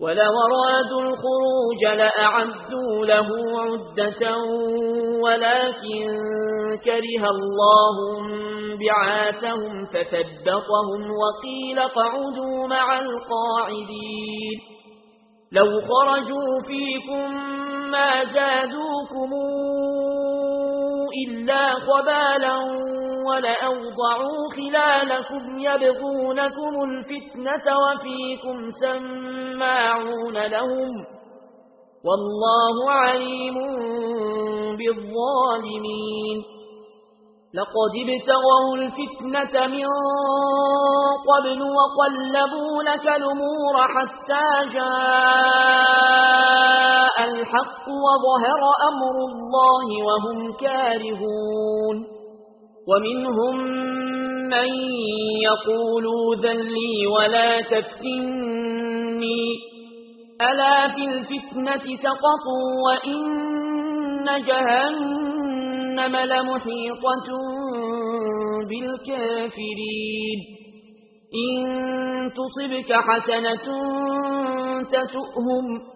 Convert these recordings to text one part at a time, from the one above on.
ولو الخروج لأعدوا له عدة ولكن كره الله بعاثهم فثبطهم وقيل قعدوا مع القاعدين لو خرجوا فيكم ما زادوكمون إلا خبالا ولأوضعوا خلالكم يبغونكم الفتنة وفيكم سماعون لهم والله عليم بالظالمين لقد ابتغوا الفتنة من قبل وقلبوا لك الأمور حتى جاءوا الحق وظهر أمر الله وهم كارهون ومنهم من يقول ذلي ولا تفتني ألا في الفتنة سقطوا وإن جهنم لمحيطة بالكافرين إن تصبك حسنة تسؤهم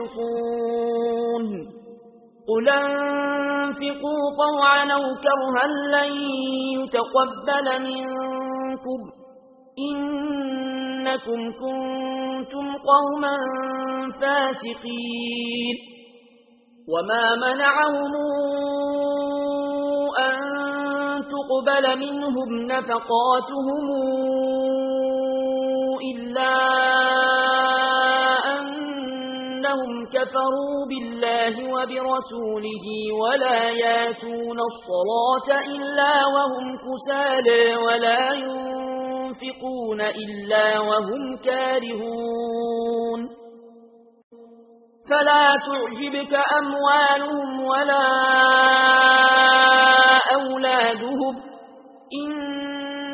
متربصون. قل انفقوا طوعا أو كرها لن يتقبل منكم انكم كنتم قوما فاسقين. وما منعهم ان تقبل منهم نفقاتهم كفروا بالله وبرسوله ولا ياتون الصلاة إلا وهم كسالى ولا ينفقون إلا وهم كارهون. فلا تعجبك أموالهم ولا أولادهم. إن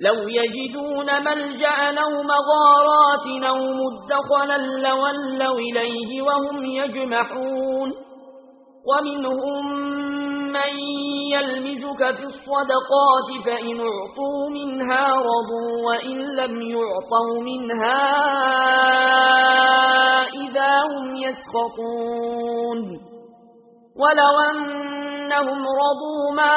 لو يجدون ملجأ نو مغارات نو مدخلا لولوا إليه وهم يجمحون ومنهم من يلمزك في الصدقات فإن اعطوا منها رضوا وإن لم يعطوا منها إذا هم يسخطون ولو أنهم رضوا ما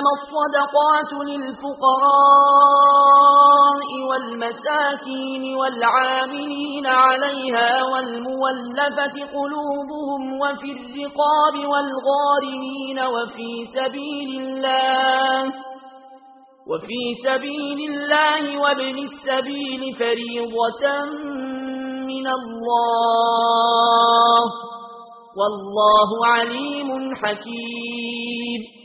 إنما الصدقات للفقراء والمساكين والعاملين عليها والمولفة قلوبهم وفي الرقاب والغارمين وفي سبيل الله وفي سبيل الله وابن السبيل فريضة من الله والله عليم حكيم